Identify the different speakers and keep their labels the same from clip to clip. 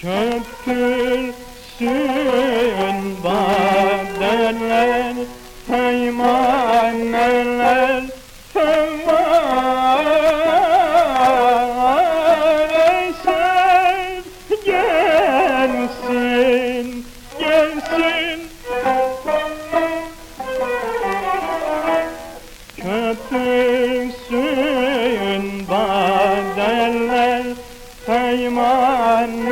Speaker 1: Köpürsün badeler, peymaneler, fevar eser gelsin, gelsin. Köpürsün badeller, peymaneler,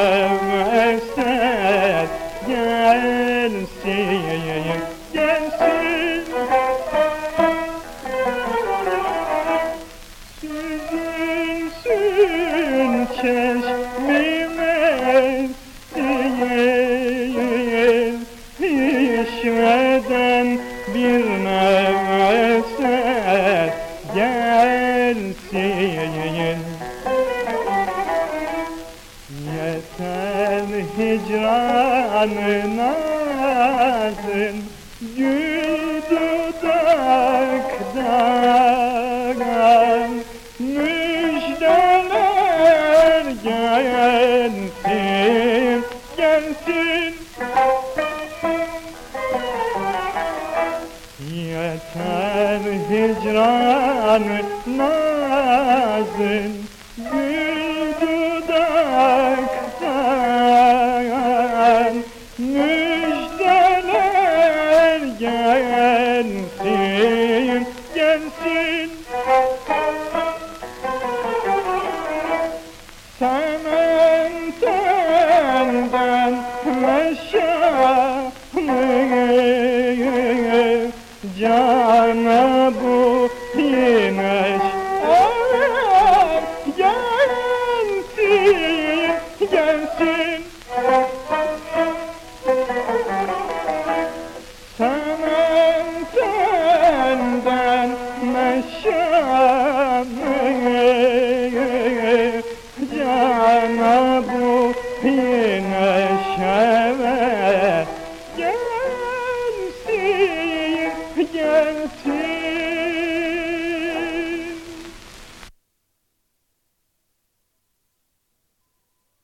Speaker 1: nefese gelsin, gelsin. Süzülsün çeşmime yiyin İşmeden bir nefese gelsin Yeter hicranı nazın Gül dudaktan Müjdeler gelsin Gelsin. Yeter hicran nazın Gül gelsin Gelsin Semen senden meşamı Cana bu güneş Gelsin, gelsin güneşe Gelsin, gelsin